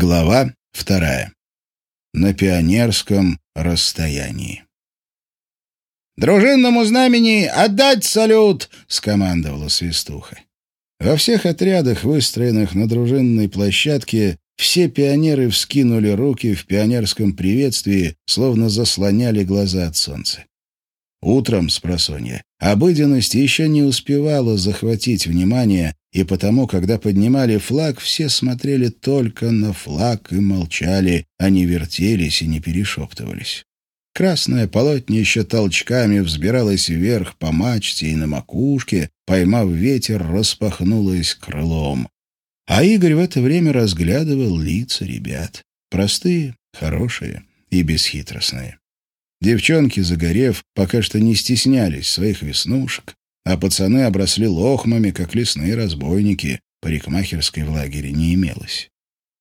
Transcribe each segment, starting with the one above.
Глава вторая. На пионерском расстоянии. «Дружинному знамени отдать салют!» — скомандовала свистуха. Во всех отрядах, выстроенных на дружинной площадке, все пионеры вскинули руки в пионерском приветствии, словно заслоняли глаза от солнца. Утром с просонья обыденность еще не успевала захватить внимание, и потому, когда поднимали флаг, все смотрели только на флаг и молчали, а не вертелись и не перешептывались. Красное полотнище толчками взбиралось вверх по мачте и на макушке, поймав ветер, распахнулось крылом. А Игорь в это время разглядывал лица ребят. Простые, хорошие и бесхитростные. Девчонки, загорев, пока что не стеснялись своих веснушек, а пацаны обросли лохмами, как лесные разбойники. Парикмахерской в лагере не имелось.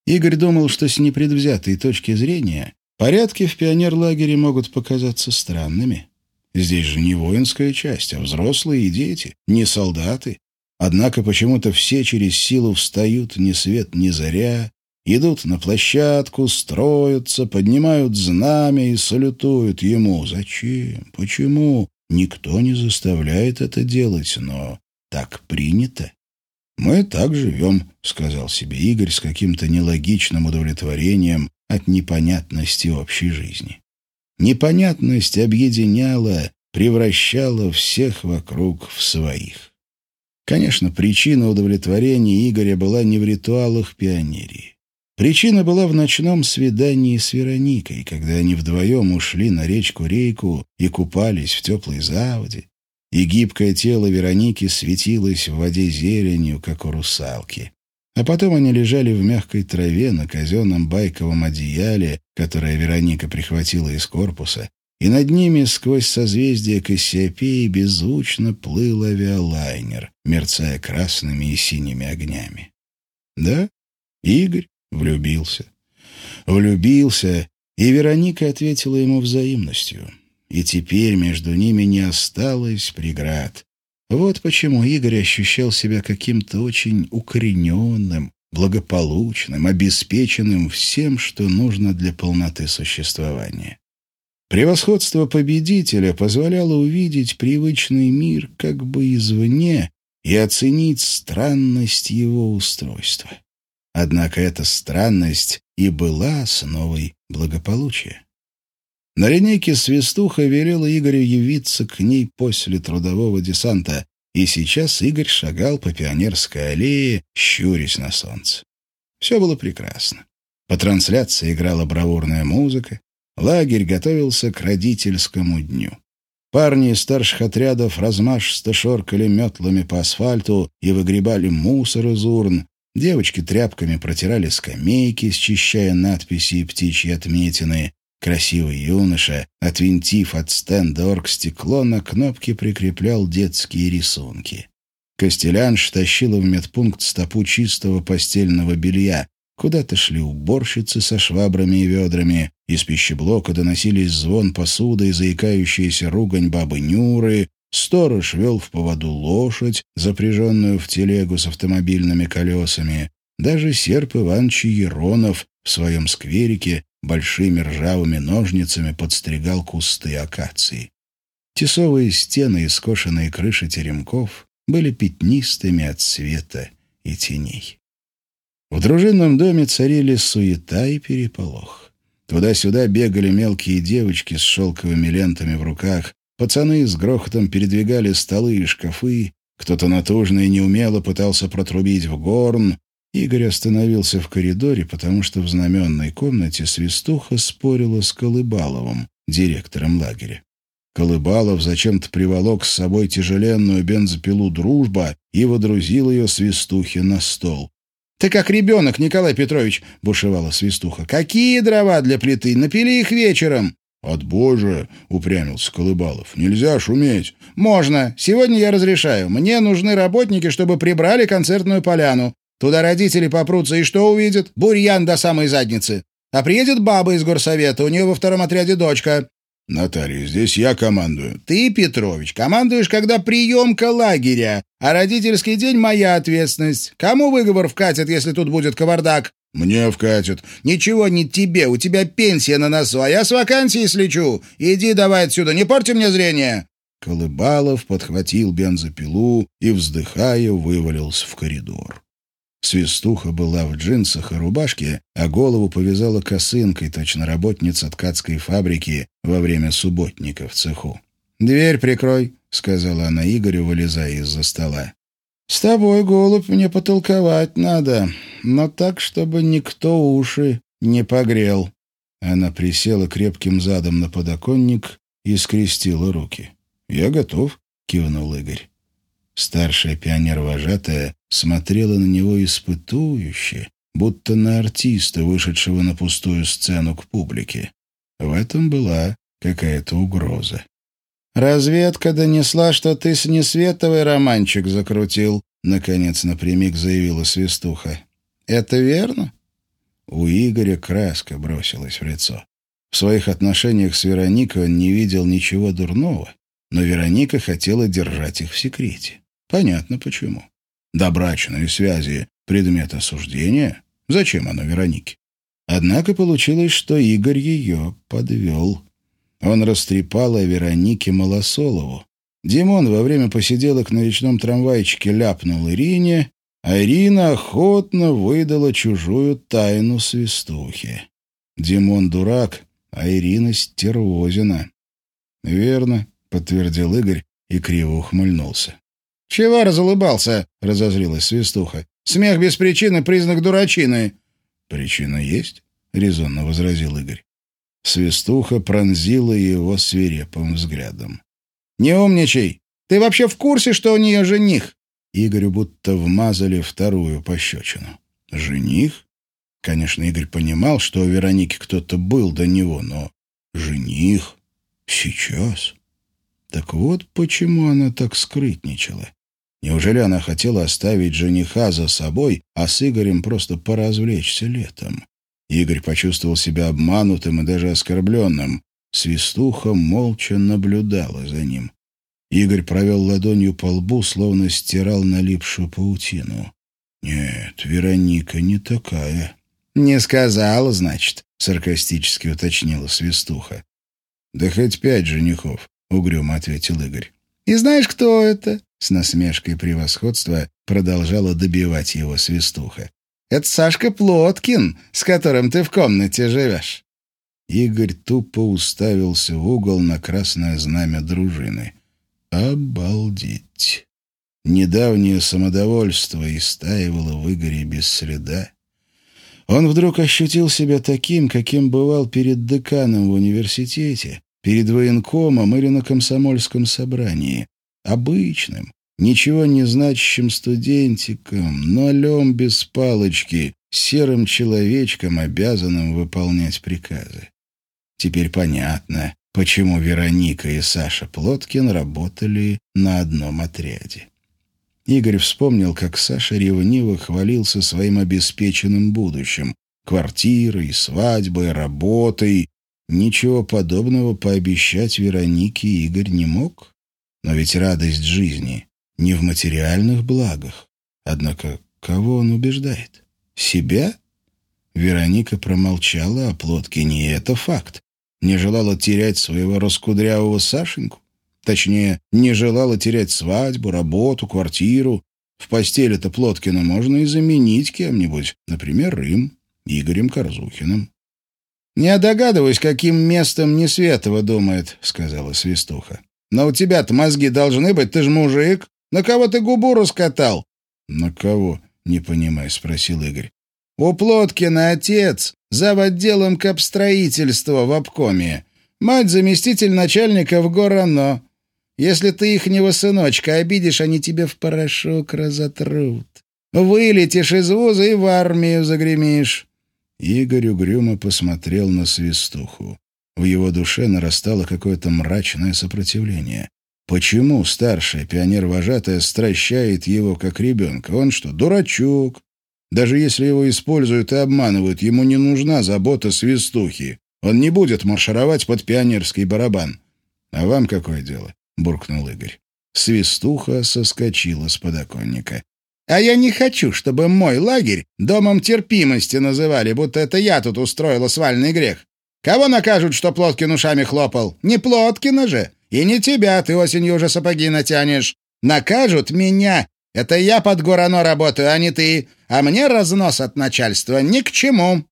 Игорь думал, что с непредвзятой точки зрения порядки в пионерлагере могут показаться странными. Здесь же не воинская часть, а взрослые и дети, не солдаты. Однако почему-то все через силу встают ни свет ни заря, идут на площадку, строятся, поднимают знамя и салютуют ему. Зачем? Почему? Никто не заставляет это делать, но так принято. «Мы так живем», — сказал себе Игорь с каким-то нелогичным удовлетворением от непонятности общей жизни. Непонятность объединяла, превращала всех вокруг в своих. Конечно, причина удовлетворения Игоря была не в ритуалах пионерии. Причина была в ночном свидании с Вероникой, когда они вдвоем ушли на речку Рейку и купались в теплой заводе, и гибкое тело Вероники светилось в воде зеленью, как у русалки. А потом они лежали в мягкой траве на казенном байковом одеяле, которое Вероника прихватила из корпуса, и над ними сквозь созвездие Кассиопеи беззвучно плыл авиалайнер, мерцая красными и синими огнями. Да, Игорь Влюбился. Влюбился, и Вероника ответила ему взаимностью. И теперь между ними не осталось преград. Вот почему Игорь ощущал себя каким-то очень укорененным, благополучным, обеспеченным всем, что нужно для полноты существования. Превосходство победителя позволяло увидеть привычный мир как бы извне и оценить странность его устройства. Однако эта странность и была основой благополучия. На линейке свистуха велела Игорю явиться к ней после трудового десанта, и сейчас Игорь шагал по Пионерской аллее, щурясь на солнце. Все было прекрасно. По трансляции играла бравурная музыка, лагерь готовился к родительскому дню. Парни из старших отрядов размашисто шоркали метлами по асфальту и выгребали мусор из урн, Девочки тряпками протирали скамейки, счищая надписи и птичьи отметины. Красивый юноша, отвинтив от стенда оргстекло, на кнопке прикреплял детские рисунки. Костелянш тащила в медпункт стопу чистого постельного белья. Куда-то шли уборщицы со швабрами и ведрами. Из пищеблока доносились звон посуды и заикающаяся ругань бабы Нюры. Сторож вел в поводу лошадь, запряженную в телегу с автомобильными колесами. Даже серп Иванович Еронов в своем скверике большими ржавыми ножницами подстригал кусты акации. Тесовые стены и скошенные крыши теремков были пятнистыми от света и теней. В дружинном доме царили суета и переполох. Туда-сюда бегали мелкие девочки с шелковыми лентами в руках, Пацаны с грохотом передвигали столы и шкафы, кто-то натужно и неумело пытался протрубить в горн. Игорь остановился в коридоре, потому что в знаменной комнате свистуха спорила с Колыбаловым, директором лагеря. Колыбалов зачем-то приволок с собой тяжеленную бензопилу «Дружба» и водрузил ее свистухе на стол. «Ты как ребенок, Николай Петрович!» — бушевала свистуха. «Какие дрова для плиты? Напили их вечером!» «Отбой же!» — упрямился Колыбалов. «Нельзя шуметь!» «Можно. Сегодня я разрешаю. Мне нужны работники, чтобы прибрали концертную поляну. Туда родители попрутся и что увидят? Бурьян до самой задницы. А приедет баба из горсовета, у нее во втором отряде дочка». «Наталья, здесь я командую». «Ты, Петрович, командуешь, когда приемка лагеря, а родительский день — моя ответственность. Кому выговор вкатят, если тут будет кавардак?» «Мне вкатит». «Ничего не тебе, у тебя пенсия на носу, а я с вакансией слечу. Иди давай отсюда, не порти мне зрение». Колыбалов подхватил бензопилу и, вздыхая, вывалился в коридор. Свистуха была в джинсах и рубашке, а голову повязала косынкой, точно работница ткацкой фабрики во время субботника в цеху. «Дверь прикрой», — сказала она Игорю, вылезая из-за стола. «С тобой, голубь, мне потолковать надо, но так, чтобы никто уши не погрел». Она присела крепким задом на подоконник и скрестила руки. «Я готов», — кивнул Игорь. Старшая пионер-вожатая смотрела на него испытующе, будто на артиста, вышедшего на пустую сцену к публике. В этом была какая-то угроза. «Разведка донесла, что ты с Несветовой романчик закрутил», — наконец напрямик заявила Свистуха. «Это верно?» У Игоря краска бросилась в лицо. В своих отношениях с Вероникой он не видел ничего дурного, но Вероника хотела держать их в секрете. Понятно почему. Добрачные связи — предмет осуждения. Зачем оно Веронике? Однако получилось, что Игорь ее подвел. Он растрепал о Веронике Малосолову. Димон во время посиделок на речном трамвайчике ляпнул Ирине, а Ирина охотно выдала чужую тайну свистухи. Димон дурак, а Ирина стервозина. «Верно», — подтвердил Игорь и криво ухмыльнулся. «Чего разулыбался?» — разозлилась свистуха. «Смех без причины — признак дурачины». «Причина есть?» — резонно возразил Игорь. Свистуха пронзила его свирепым взглядом. «Не умничай! Ты вообще в курсе, что у нее жених?» Игорю будто вмазали вторую пощечину. «Жених?» Конечно, Игорь понимал, что у Вероники кто-то был до него, но жених? Сейчас? Так вот почему она так скрытничала. Неужели она хотела оставить жениха за собой, а с Игорем просто поразвлечься летом? Игорь почувствовал себя обманутым и даже оскорбленным. Свистуха молча наблюдала за ним. Игорь провел ладонью по лбу, словно стирал налипшую паутину. «Нет, Вероника не такая». «Не сказала, значит», — саркастически уточнила Свистуха. «Да хоть пять женихов», — угрюмо ответил Игорь. «И знаешь, кто это?» С насмешкой превосходства продолжала добивать его свистуха. «Это Сашка Плоткин, с которым ты в комнате живешь». Игорь тупо уставился в угол на красное знамя дружины. «Обалдеть!» Недавнее самодовольство истаивало в Игоре без следа. Он вдруг ощутил себя таким, каким бывал перед деканом в университете, перед военкомом или на комсомольском собрании обычным, ничего не значащим студентиком, нолем без палочки, серым человечком, обязанным выполнять приказы. Теперь понятно, почему Вероника и Саша Плоткин работали на одном отряде. Игорь вспомнил, как Саша ревниво хвалился своим обеспеченным будущим, квартирой, свадьбой, работой. Ничего подобного пообещать Веронике Игорь не мог. Но ведь радость жизни не в материальных благах. Однако кого он убеждает? Себя? Вероника промолчала о Плоткине, и это факт. Не желала терять своего раскудрявого Сашеньку. Точнее, не желала терять свадьбу, работу, квартиру. В постели-то Плоткина можно и заменить кем-нибудь, например, им, Игорем Корзухиным. «Не догадываюсь, каким местом Несветова думает», — сказала Свистуха. Но у тебя-то мозги должны быть, ты же мужик. На кого ты губу раскатал?» «На кого?» — не понимая, спросил Игорь. «У Плоткина отец, зав. отделом капстроительства в обкоме. Мать заместитель начальника в Горано. Если ты ихнего сыночка обидишь, они тебе в порошок разотрут. Вылетишь из вуза и в армию загремишь». Игорь угрюмо посмотрел на свистуху. В его душе нарастало какое-то мрачное сопротивление. Почему старшая пионер-вожатая стращает его как ребенка? Он что, дурачок? Даже если его используют и обманывают, ему не нужна забота свистухи. Он не будет маршировать под пионерский барабан. «А вам какое дело?» — буркнул Игорь. Свистуха соскочила с подоконника. А я не хочу, чтобы мой лагерь домом терпимости называли, будто это я тут устроила свальный грех. Кого накажут, что Плоткин ушами хлопал? Не Плоткина же. И не тебя, ты осенью уже сапоги натянешь. Накажут меня. Это я под Гурано работаю, а не ты. А мне разнос от начальства ни к чему.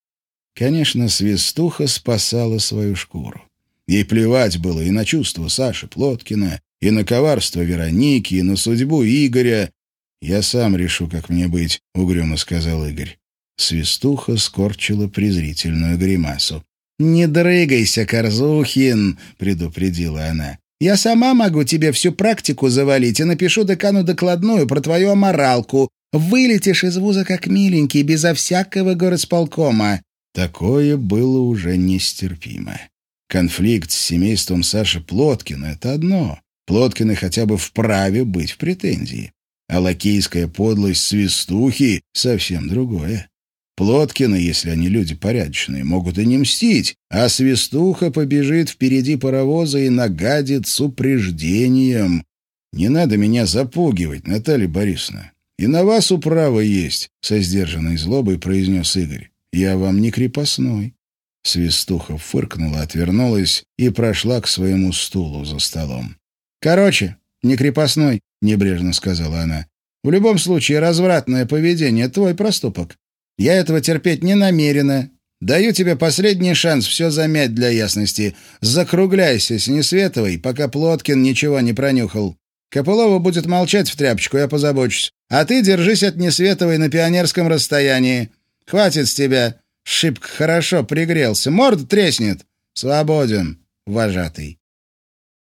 Конечно, свистуха спасала свою шкуру. Ей плевать было и на чувства Саши Плоткина, и на коварство Вероники, и на судьбу Игоря. «Я сам решу, как мне быть», — угрюмо сказал Игорь. Свистуха скорчила презрительную гримасу. «Не дрыгайся, Корзухин!» — предупредила она. «Я сама могу тебе всю практику завалить и напишу декану докладную про твою аморалку. Вылетишь из вуза как миленький, безо всякого горосполкома». Такое было уже нестерпимо. Конфликт с семейством Саши Плоткина — это одно. Плоткины хотя бы вправе быть в претензии. А лакейская подлость свистухи — совсем другое. Плоткины, если они люди порядочные, могут и не мстить, а свистуха побежит впереди паровоза и нагадит с упреждением. Не надо меня запугивать, Наталья Борисовна. И на вас управа есть, — со сдержанной злобой произнес Игорь. Я вам не крепостной. Свистуха фыркнула, отвернулась и прошла к своему стулу за столом. «Короче, не крепостной», — небрежно сказала она. «В любом случае, развратное поведение — твой проступок. Я этого терпеть не намерена. Даю тебе последний шанс все замять для ясности. Закругляйся с Несветовой, пока Плоткин ничего не пронюхал. Копылова будет молчать в тряпочку, я позабочусь. А ты держись от Несветовой на пионерском расстоянии. Хватит с тебя. Шибко хорошо пригрелся. Морда треснет. Свободен, вожатый.